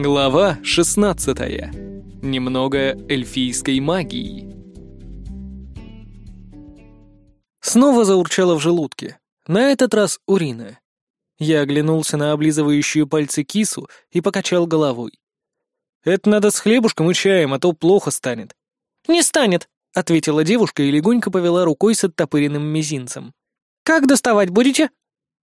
Глава 16. Немного эльфийской магии. Снова заурчало в желудке. На этот раз урина. Я оглянулся на облизывающую пальцы кису и покачал головой. «Это надо с хлебушком и чаем, а то плохо станет». «Не станет», — ответила девушка и легонько повела рукой с оттопыренным мизинцем. «Как доставать будете?»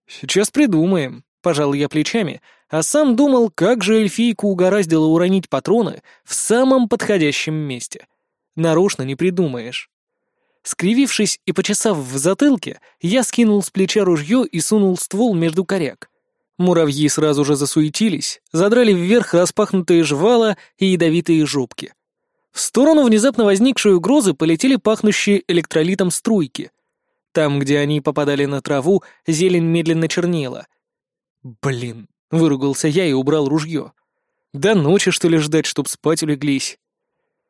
«Сейчас придумаем», — пожал я плечами, а сам думал, как же эльфийку угораздило уронить патроны в самом подходящем месте. Нарочно не придумаешь. Скривившись и почесав в затылке, я скинул с плеча ружье и сунул ствол между коряк. Муравьи сразу же засуетились, задрали вверх распахнутые жвала и ядовитые жопки. В сторону внезапно возникшей угрозы полетели пахнущие электролитом струйки. Там, где они попадали на траву, зелень медленно чернела. «Блин!» — выругался я и убрал ружье. «До ночи, что ли, ждать, чтоб спать улеглись?»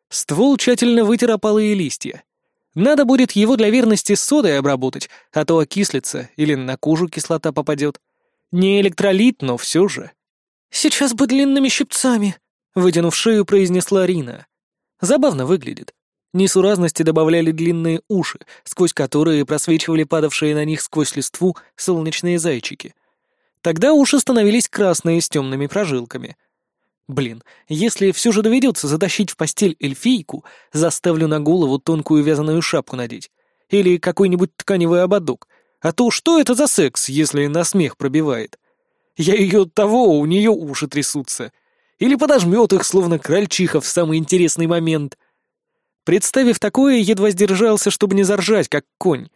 Ствол тщательно вытер опалые листья. Надо будет его для верности содой обработать, а то окислится или на кожу кислота попадет. Не электролит, но все же. «Сейчас бы длинными щипцами», — вытянув шею, произнесла Рина. Забавно выглядит. Несуразности добавляли длинные уши, сквозь которые просвечивали падавшие на них сквозь листву солнечные зайчики. Тогда уши становились красные с темными прожилками. Блин, если все же доведется затащить в постель эльфийку, заставлю на голову тонкую вязаную шапку надеть. Или какой-нибудь тканевый ободок. А то что это за секс, если на смех пробивает? Я ее того, у нее уши трясутся. Или подожмет их, словно крольчиха в самый интересный момент. Представив такое, едва сдержался, чтобы не заржать, как конь.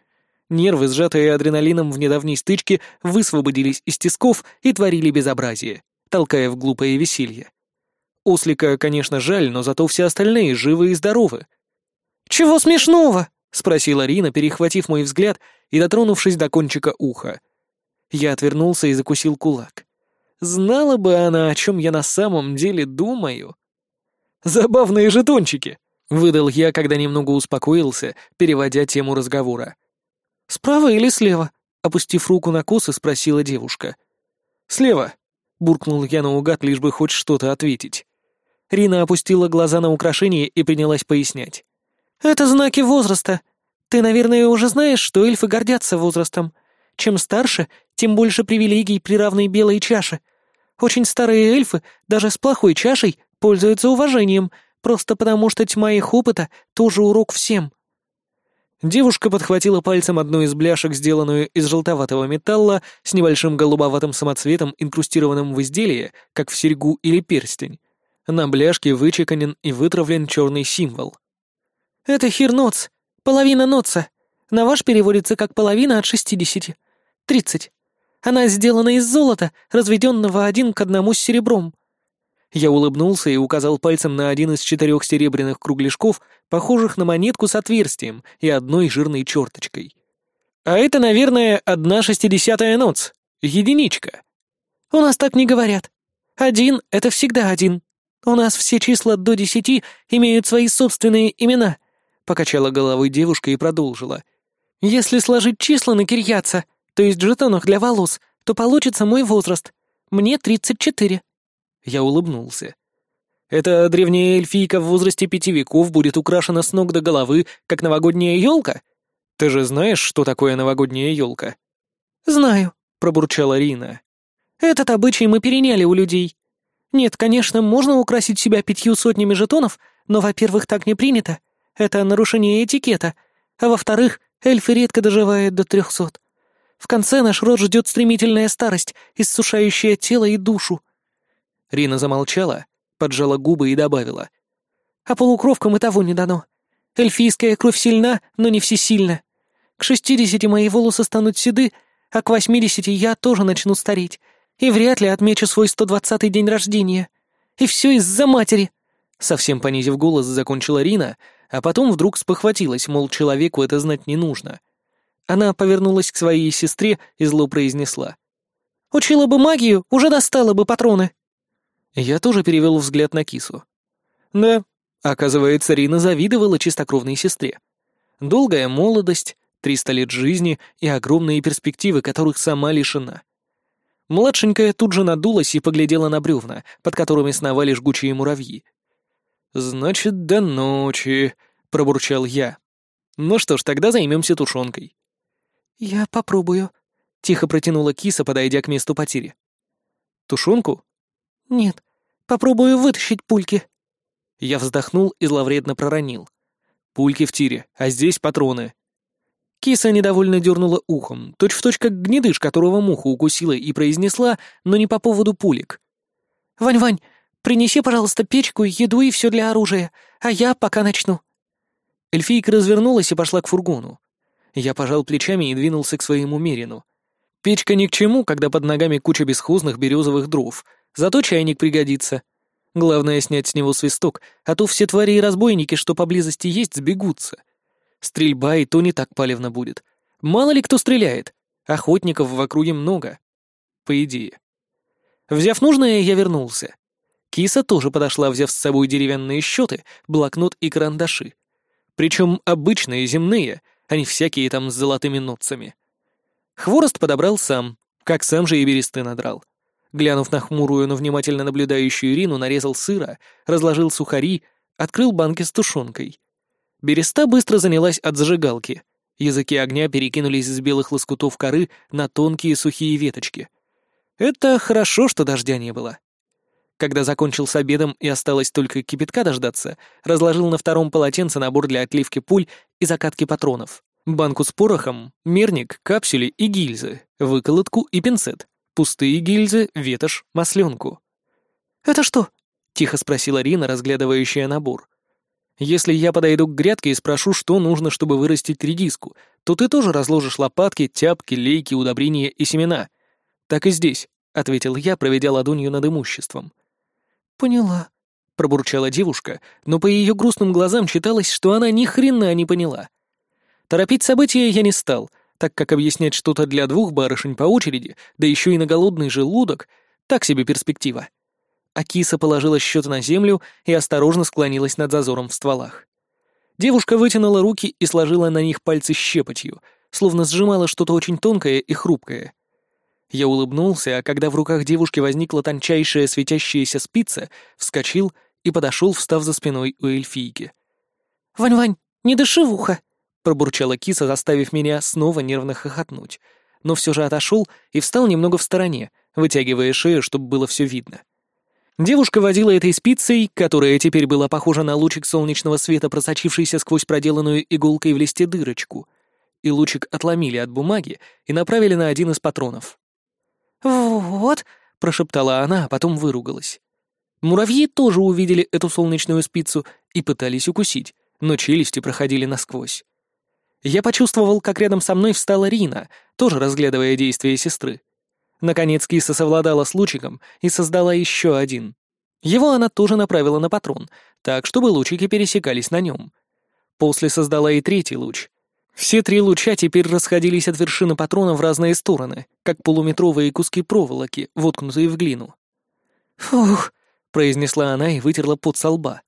Нервы, сжатые адреналином в недавней стычке, высвободились из тисков и творили безобразие, толкая в глупое веселье. Ослика, конечно, жаль, но зато все остальные живы и здоровы. «Чего смешного?» — спросила Рина, перехватив мой взгляд и дотронувшись до кончика уха. Я отвернулся и закусил кулак. Знала бы она, о чем я на самом деле думаю. «Забавные жетончики!» — выдал я, когда немного успокоился, переводя тему разговора. «Справа или слева?» — опустив руку на косы, спросила девушка. «Слева», — буркнул я наугад, лишь бы хоть что-то ответить. Рина опустила глаза на украшение и принялась пояснять. «Это знаки возраста. Ты, наверное, уже знаешь, что эльфы гордятся возрастом. Чем старше, тем больше привилегий при равной белой чаше. Очень старые эльфы, даже с плохой чашей, пользуются уважением, просто потому что тьма их опыта тоже урок всем». Девушка подхватила пальцем одну из бляшек, сделанную из желтоватого металла, с небольшим голубоватым самоцветом, инкрустированным в изделие, как в серьгу или перстень. На бляшке вычеканен и вытравлен черный символ. «Это хирноц, половина ноца. На ваш переводится как половина от шестидесяти. Тридцать. Она сделана из золота, разведенного один к одному с серебром». Я улыбнулся и указал пальцем на один из четырех серебряных кругляшков, похожих на монетку с отверстием и одной жирной черточкой. «А это, наверное, одна шестидесятая ноц. Единичка». «У нас так не говорят. Один — это всегда один», «У нас все числа до десяти имеют свои собственные имена», — покачала головой девушка и продолжила. «Если сложить числа на кирьяца, то есть жетонах для волос, то получится мой возраст. Мне тридцать четыре». Я улыбнулся. «Эта древняя эльфийка в возрасте пяти веков будет украшена с ног до головы, как новогодняя елка? Ты же знаешь, что такое новогодняя елка?» «Знаю», — пробурчала Рина. «Этот обычай мы переняли у людей. Нет, конечно, можно украсить себя пятью сотнями жетонов, но, во-первых, так не принято. Это нарушение этикета. А во-вторых, эльфы редко доживают до трехсот. В конце наш род ждет стремительная старость, иссушающая тело и душу. Рина замолчала, поджала губы и добавила. А полукровкам и того не дано. Эльфийская кровь сильна, но не всесильна. К шестидесяти мои волосы станут седы, а к восьмидесяти я тоже начну стареть, и вряд ли отмечу свой сто двадцатый день рождения. И все из-за матери!» Совсем понизив голос, закончила Рина, а потом вдруг спохватилась, мол, человеку это знать не нужно. Она повернулась к своей сестре и зло произнесла. «Учила бы магию, уже достала бы патроны!» Я тоже перевел взгляд на кису. Да, оказывается, Рина завидовала чистокровной сестре. Долгая молодость, триста лет жизни и огромные перспективы, которых сама лишена. Младшенькая тут же надулась и поглядела на бревна, под которыми сновали жгучие муравьи. «Значит, до ночи», — пробурчал я. «Ну что ж, тогда займемся тушенкой». «Я попробую», — тихо протянула киса, подойдя к месту потери. «Тушенку?» «Нет, попробую вытащить пульки». Я вздохнул и зловредно проронил. «Пульки в тире, а здесь патроны». Киса недовольно дернула ухом, точь-в-точь как гнедыш, которого муха укусила, и произнесла, но не по поводу пулек. «Вань-Вань, принеси, пожалуйста, печку, еду и все для оружия, а я пока начну». Эльфийка развернулась и пошла к фургону. Я пожал плечами и двинулся к своему Мерину. Печка ни к чему, когда под ногами куча бесхозных березовых дров, зато чайник пригодится. Главное снять с него свисток, а то все твари и разбойники, что поблизости есть, сбегутся. Стрельба и то не так палевно будет. Мало ли кто стреляет. Охотников в округе много. По идее. Взяв нужное, я вернулся. Киса тоже подошла, взяв с собой деревянные счеты, блокнот и карандаши. Причем обычные, земные, а не всякие там с золотыми нотцами. Хворост подобрал сам, как сам же и бересты надрал. Глянув на хмурую, но внимательно наблюдающую Ирину, нарезал сыра, разложил сухари, открыл банки с тушенкой — Береста быстро занялась от зажигалки. Языки огня перекинулись из белых лоскутов коры на тонкие сухие веточки. Это хорошо, что дождя не было. Когда закончил с обедом и осталось только кипятка дождаться, разложил на втором полотенце набор для отливки пуль и закатки патронов. Банку с порохом, мерник, капсюли и гильзы, выколотку и пинцет, пустые гильзы, ветошь, масленку. «Это что?» — тихо спросила Рина, разглядывающая набор. Если я подойду к грядке и спрошу, что нужно, чтобы вырастить редиску, то ты тоже разложишь лопатки, тяпки, лейки, удобрения и семена. Так и здесь, — ответил я, проведя ладонью над имуществом. «Поняла», — пробурчала девушка, но по ее грустным глазам читалось, что она ни хрена не поняла. Торопить события я не стал, так как объяснять что-то для двух барышень по очереди, да еще и на голодный желудок, так себе перспектива. Акиса положила счет на землю и осторожно склонилась над зазором в стволах. Девушка вытянула руки и сложила на них пальцы щепотью, словно сжимала что-то очень тонкое и хрупкое. Я улыбнулся, а когда в руках девушки возникла тончайшая светящаяся спица, вскочил и подошел, встав за спиной у эльфийки. «Вань-Вань, не дыши в ухо!» — пробурчала киса, заставив меня снова нервно хохотнуть. Но все же отошел и встал немного в стороне, вытягивая шею, чтобы было все видно. Девушка водила этой спицей, которая теперь была похожа на лучик солнечного света, просочившийся сквозь проделанную иголкой в листе дырочку. И лучик отломили от бумаги и направили на один из патронов. «Вот», — прошептала она, а потом выругалась. Муравьи тоже увидели эту солнечную спицу и пытались укусить, но челюсти проходили насквозь. Я почувствовал, как рядом со мной встала Рина, тоже разглядывая действия сестры. Наконец киса совладала с лучиком и создала еще один. Его она тоже направила на патрон, так, чтобы лучики пересекались на нем. После создала и третий луч. Все три луча теперь расходились от вершины патрона в разные стороны, как полуметровые куски проволоки, воткнутые в глину. «Фух», — произнесла она и вытерла пот со лба.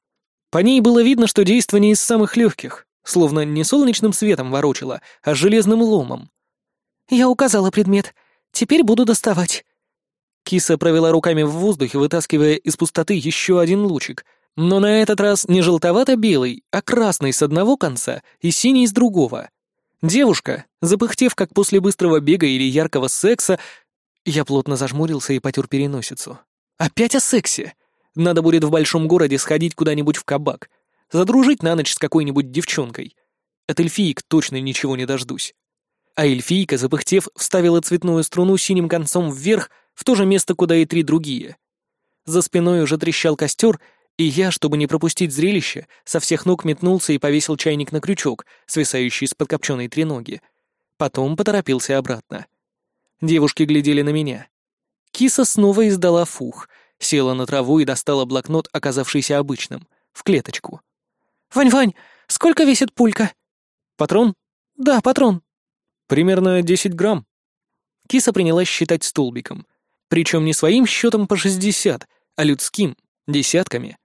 По ней было видно, что действие не из самых легких, словно не солнечным светом ворочила, а железным ломом. «Я указала предмет. Теперь буду доставать». Киса провела руками в воздухе, вытаскивая из пустоты еще один лучик, но на этот раз не желтовато-белый, а красный с одного конца и синий с другого. Девушка, запыхтев как после быстрого бега или яркого секса, я плотно зажмурился и потер переносицу. Опять о сексе. Надо будет в большом городе сходить куда-нибудь в кабак, задружить на ночь с какой-нибудь девчонкой. От эльфиек точно ничего не дождусь а эльфийка, запыхтев, вставила цветную струну синим концом вверх в то же место, куда и три другие. За спиной уже трещал костер, и я, чтобы не пропустить зрелище, со всех ног метнулся и повесил чайник на крючок, свисающий с подкопченной треноги. Потом поторопился обратно. Девушки глядели на меня. Киса снова издала фух, села на траву и достала блокнот, оказавшийся обычным, в клеточку. «Вань-Вань, сколько весит пулька?» «Патрон?» «Да, патрон». Примерно 10 грамм. Киса принялась считать столбиком. Причем не своим счетом по 60, а людским, десятками.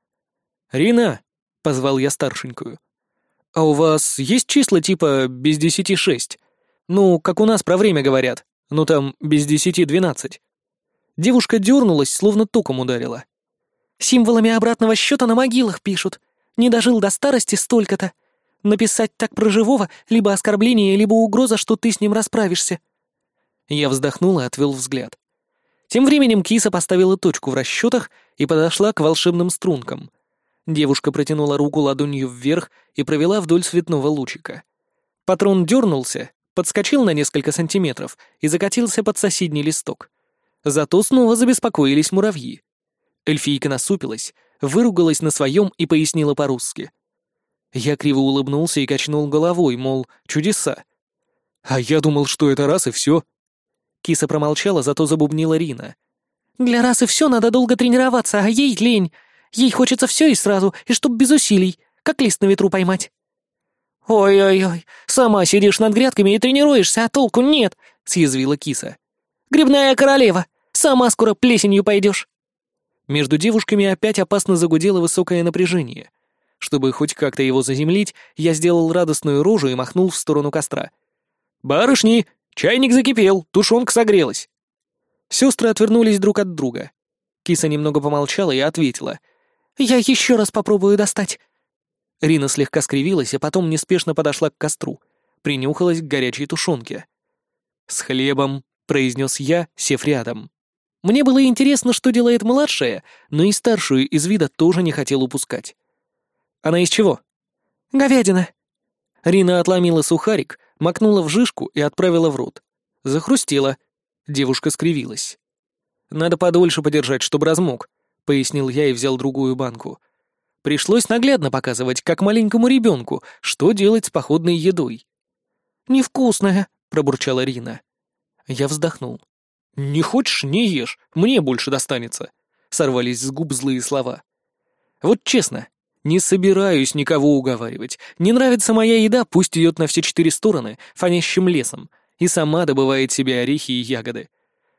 «Рина!» — позвал я старшенькую. «А у вас есть числа типа без десяти шесть? Ну, как у нас про время говорят. Ну там без десяти двенадцать». Девушка дернулась, словно током ударила. «Символами обратного счета на могилах пишут. Не дожил до старости столько-то. Написать так про живого — либо оскорбление, либо угроза, что ты с ним расправишься». Я вздохнул и отвел взгляд. Тем временем киса поставила точку в расчетах и подошла к волшебным стрункам. Девушка протянула руку ладонью вверх и провела вдоль цветного лучика. Патрон дернулся, подскочил на несколько сантиметров и закатился под соседний листок. Зато снова забеспокоились муравьи. Эльфийка насупилась, выругалась на своем и пояснила по-русски. Я криво улыбнулся и качнул головой, мол, чудеса. А я думал, что это раз и все. Киса промолчала, зато забубнила Рина. «Для раз и все надо долго тренироваться, а ей лень. Ей хочется все и сразу, и чтоб без усилий, как лист на ветру поймать». «Ой-ой-ой, сама сидишь над грядками и тренируешься, а толку нет», — съязвила киса. «Грибная королева, сама скоро плесенью пойдешь». Между девушками опять опасно загудело высокое напряжение. Чтобы хоть как-то его заземлить, я сделал радостную рожу и махнул в сторону костра. «Барышни, чайник закипел, тушенка согрелась». Сестры отвернулись друг от друга. Киса немного помолчала и ответила. «Я еще раз попробую достать». Рина слегка скривилась, а потом неспешно подошла к костру, принюхалась к горячей тушенке. «С хлебом», — произнес я, сев рядом. Мне было интересно, что делает младшая, но и старшую из вида тоже не хотел упускать. «Она из чего?» «Говядина». Рина отломила сухарик, макнула в жишку и отправила в рот. Захрустела. Девушка скривилась. «Надо подольше подержать, чтобы размок», — пояснил я и взял другую банку. Пришлось наглядно показывать, как маленькому ребенку, что делать с походной едой. «Невкусная», — пробурчала Рина. Я вздохнул. «Не хочешь — не ешь, мне больше достанется», — сорвались с губ злые слова. «Вот честно, не собираюсь никого уговаривать. Не нравится моя еда, пусть идет на все четыре стороны, фонящим лесом, и сама добывает себе орехи и ягоды.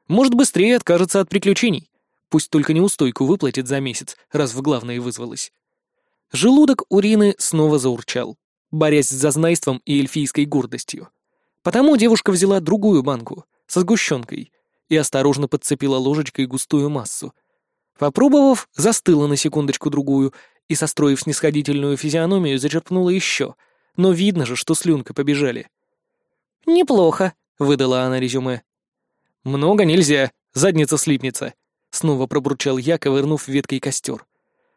Может, быстрее откажется от приключений. Пусть только неустойку выплатит за месяц, раз в главное вызвалась. Желудок Урины снова заурчал, борясь с зазнайством и эльфийской гордостью. Потому девушка взяла другую банку, со сгущенкой, и осторожно подцепила ложечкой густую массу. Попробовав, застыла на секундочку-другую и, состроив снисходительную физиономию, зачерпнула еще, но видно же, что слюнка побежали. «Неплохо», — выдала она резюме. «Много нельзя, задница слипнется», — снова пробурчал я, ковырнув веткой костер.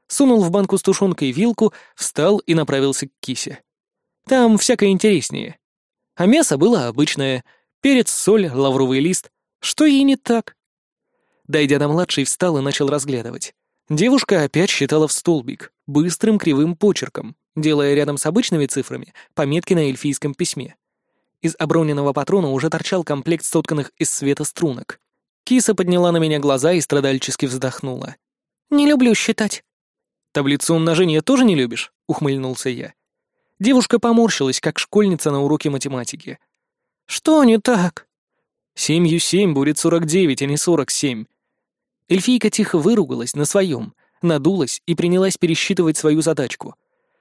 Сунул в банку с тушенкой вилку, встал и направился к кисе. Там всякое интереснее. А мясо было обычное. Перец, соль, лавровый лист. Что ей не так? Дойдя до младшей, встал и начал разглядывать. Девушка опять считала в столбик, быстрым кривым почерком, делая рядом с обычными цифрами пометки на эльфийском письме. Из оброненного патрона уже торчал комплект сотканных из света струнок. Киса подняла на меня глаза и страдальчески вздохнула. «Не люблю считать». «Таблицу умножения тоже не любишь?» — ухмыльнулся я. Девушка поморщилась, как школьница на уроке математики. «Что не так?» «Семью семь будет сорок девять, а не сорок семь». Эльфийка тихо выругалась на своем, надулась и принялась пересчитывать свою задачку.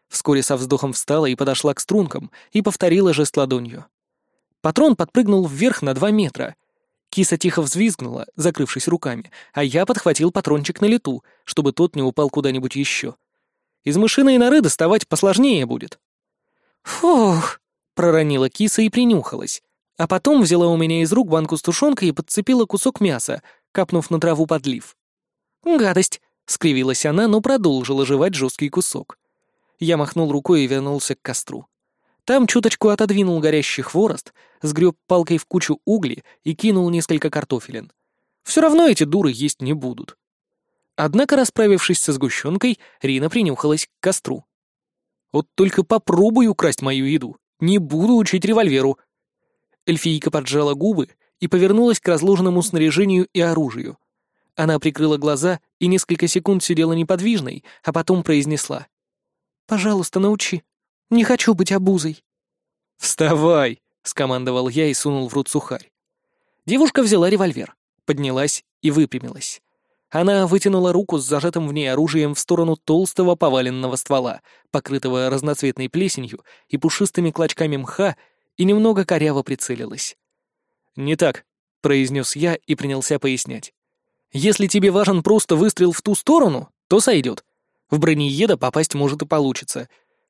Вскоре со вздохом встала и подошла к стрункам и повторила жест ладонью. Патрон подпрыгнул вверх на два метра. Киса тихо взвизгнула, закрывшись руками, а я подхватил патрончик на лету, чтобы тот не упал куда-нибудь еще. Из мышиной норы доставать посложнее будет. «Фух!» — проронила киса и принюхалась, а потом взяла у меня из рук банку с тушенкой и подцепила кусок мяса, капнув на траву подлив. «Гадость!» — скривилась она, но продолжила жевать жесткий кусок. Я махнул рукой и вернулся к костру. Там чуточку отодвинул горящий хворост, сгреб палкой в кучу угли и кинул несколько картофелин. Все равно эти дуры есть не будут. Однако, расправившись со сгущенкой, Рина принюхалась к костру. «Вот только попробуй украсть мою еду. Не буду учить револьверу». Эльфийка поджала губы и повернулась к разложенному снаряжению и оружию. Она прикрыла глаза и несколько секунд сидела неподвижной, а потом произнесла. «Пожалуйста, научи». Не хочу быть обузой». «Вставай!» — скомандовал я и сунул в рот сухарь. Девушка взяла револьвер, поднялась и выпрямилась. Она вытянула руку с зажатым в ней оружием в сторону толстого поваленного ствола, покрытого разноцветной плесенью и пушистыми клочками мха, и немного коряво прицелилась. «Не так», — произнес я и принялся пояснять. Если тебе важен просто выстрел в ту сторону, то сойдет. В бронееда попасть может и получится.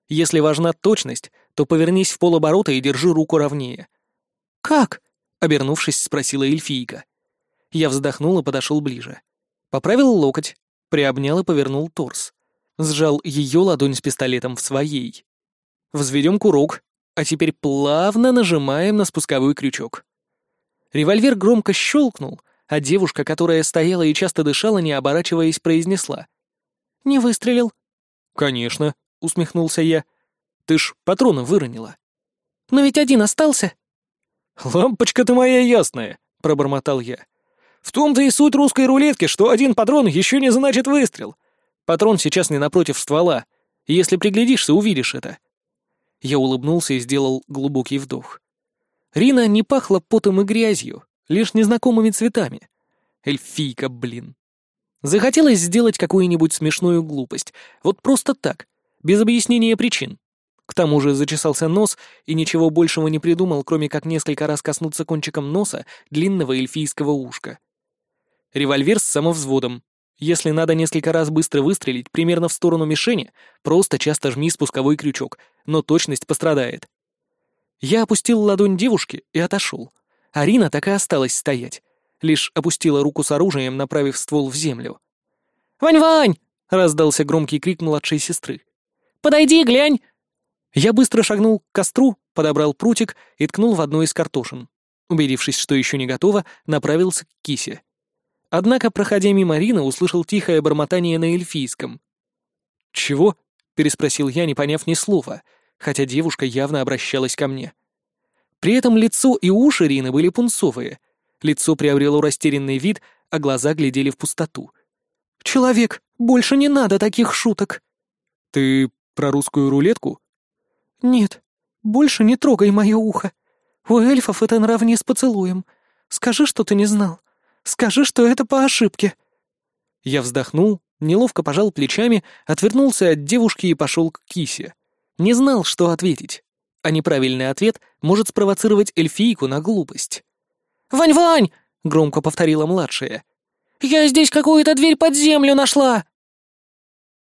Если важна точность, то повернись в полоборота и держи руку ровнее. «Как?» — обернувшись, спросила эльфийка. Я вздохнул и подошел ближе. Поправил локоть, приобнял и повернул торс. Сжал ее ладонь с пистолетом в своей. Взведем курок, а теперь плавно нажимаем на спусковой крючок. Револьвер громко щелкнул, а девушка, которая стояла и часто дышала, не оборачиваясь, произнесла. «Не выстрелил?» «Конечно», — усмехнулся я. «Ты ж патроны выронила». «Но ведь один остался». «Лампочка ты моя ясная», — пробормотал я. «В том-то и суть русской рулетки, что один патрон еще не значит выстрел. Патрон сейчас не напротив ствола. Если приглядишься, увидишь это». Я улыбнулся и сделал глубокий вдох. Рина не пахла потом и грязью, лишь незнакомыми цветами. Эльфийка, блин. Захотелось сделать какую-нибудь смешную глупость. Вот просто так, без объяснения причин. К тому же зачесался нос и ничего большего не придумал, кроме как несколько раз коснуться кончиком носа длинного эльфийского ушка. Револьвер с самовзводом. Если надо несколько раз быстро выстрелить примерно в сторону мишени, просто часто жми спусковой крючок, но точность пострадает. Я опустил ладонь девушки и отошел. Арина так и осталась стоять. Лишь опустила руку с оружием, направив ствол в землю. «Вань-Вань!» — раздался громкий крик младшей сестры. «Подойди, глянь!» Я быстро шагнул к костру, подобрал прутик и ткнул в одну из картошин. Убедившись, что еще не готово, направился к кисе. Однако, проходя мимо Рины, услышал тихое бормотание на эльфийском. «Чего?» — переспросил я, не поняв ни слова — хотя девушка явно обращалась ко мне. При этом лицо и уши Рины были пунцовые. Лицо приобрело растерянный вид, а глаза глядели в пустоту. «Человек, больше не надо таких шуток!» «Ты про русскую рулетку?» «Нет, больше не трогай мое ухо. У эльфов это наравне с поцелуем. Скажи, что ты не знал. Скажи, что это по ошибке». Я вздохнул, неловко пожал плечами, отвернулся от девушки и пошел к кисе. Не знал, что ответить. А неправильный ответ может спровоцировать эльфийку на глупость. «Вань-Вань!» — громко повторила младшая. «Я здесь какую-то дверь под землю нашла!»